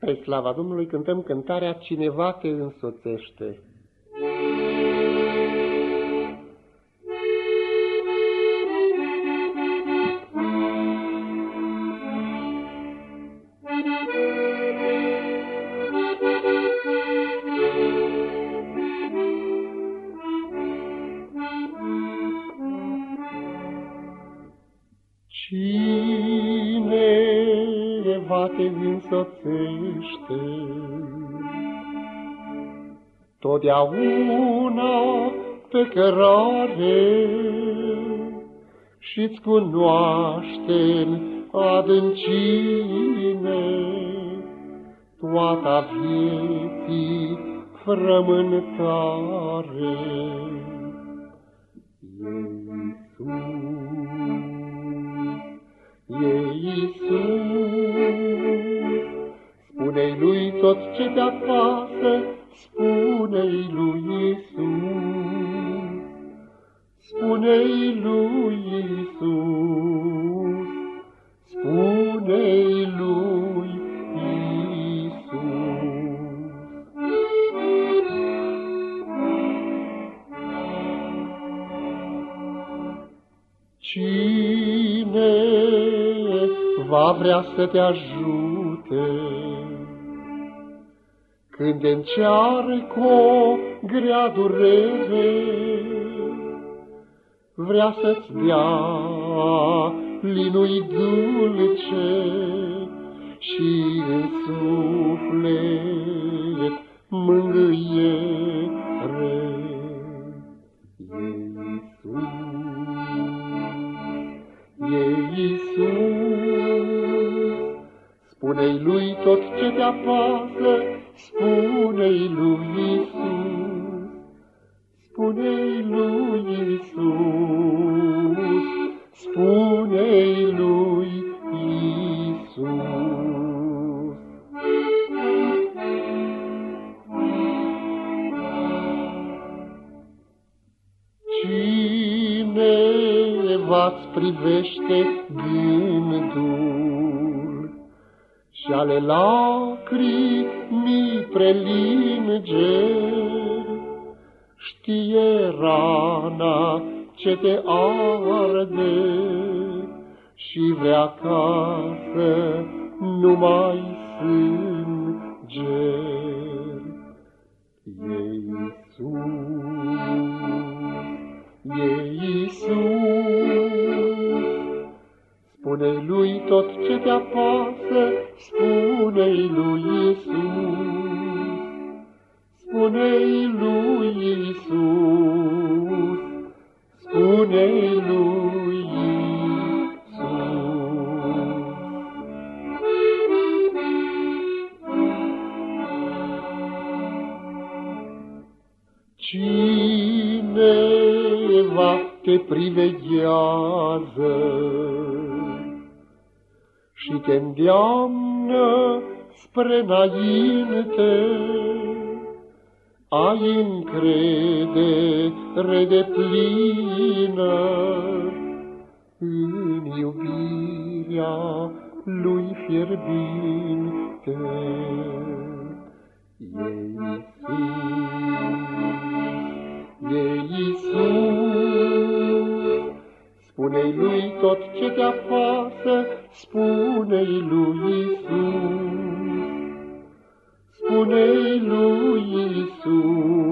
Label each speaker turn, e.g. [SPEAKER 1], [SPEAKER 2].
[SPEAKER 1] Spre slava Domnului cântăm cântarea Cineva te însoțește.
[SPEAKER 2] Cineva te însoțește, Totdeauna pe cărare Și-ți cunoaște adâncime. Toată vieții frământare. Spune-i tot ce te apasă, spune-i lui Isus. Spune-i lui Isus, spune-i lui Isus. Cine va vrea să te ajute când te încearcă o grea durere, vrea să-ți dea linui dulce și în suflet mângâiere. E Iisus, spune-i lui tot ce te apasă, spune-i lui Isus, spune-i lui Isus, spune-i lui Isus. Cineva-ți privește gândul și ale lacrimii prelinge. Știe rana ce te arde și vrea ca să nu mai sânge. E Iisus, e Iisus, spune lui tot ce te apasă, spune-i lui Iisus, spune-i lui Iisus, spune-i lui Cineva te priveghează și te îndeamnă spre înainte. Ai încredere de plină în iubirea lui fierbinte. Spune-i lui tot ce te apasă, spune-i lui Iisus, spune-i lui Iisus.